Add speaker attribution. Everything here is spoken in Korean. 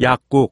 Speaker 1: 약국